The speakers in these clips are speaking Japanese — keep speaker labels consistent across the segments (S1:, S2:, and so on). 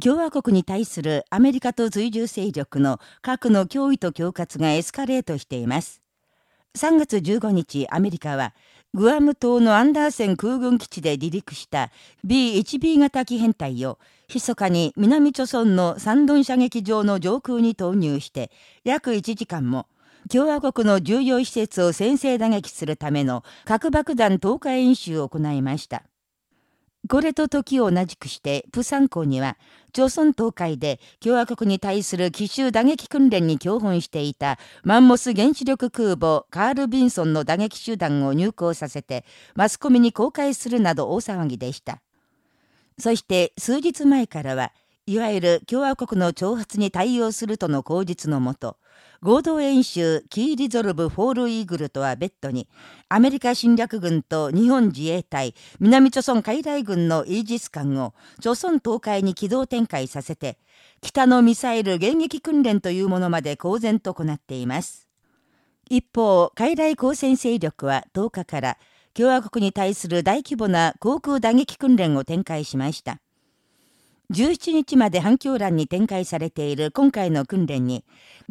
S1: 共和国に対するアメリカと追従勢力の核の脅威と恐喝がエスカレートしています。3月15日、アメリカは、グアム島のアンダーセン空軍基地で離陸した B1B 型機編隊を、密かに南朝村のサン射撃場の上空に投入して、約1時間も、共和国の重要施設を先制打撃するための核爆弾投下演習を行いました。これと時を同じくして、プサン港には、朝鮮東海で共和国に対する奇襲打撃訓練に狂奔していたマンモス原子力空母カール・ビンソンの打撃集団を入港させて、マスコミに公開するなど大騒ぎでした。そして数日前からは、いわゆる共和国の挑発に対応するとの口実のもと、合同演習キーリゾルブ・フォール・イーグルとは別途に、アメリカ侵略軍と日本自衛隊、南朝鮮海来軍のイージス艦を朝鮮東海に機動展開させて、北のミサイル迎撃訓練というものまで公然と行っています。一方、海来交戦勢力は10日から共和国に対する大規模な航空打撃訓練を展開しました。17日まで反響欄に展開されている今回の訓練に、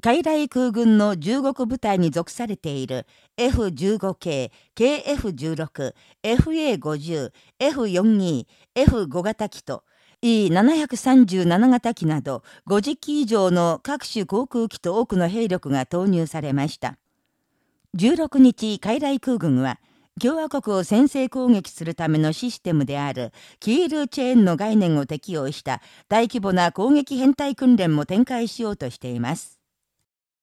S1: 海来空軍の15区部隊に属されている F15 系、KF16、FA50、F42、F5 型機と E737 型機など50機以上の各種航空機と多くの兵力が投入されました。16日、海来空軍は、共和国を先制攻撃するためのシステムであるキールチェーンの概念を適用した大規模な攻撃編隊訓練も展開しようとしています。